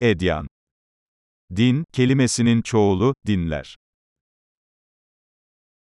Edyan. Din, kelimesinin çoğulu, dinler.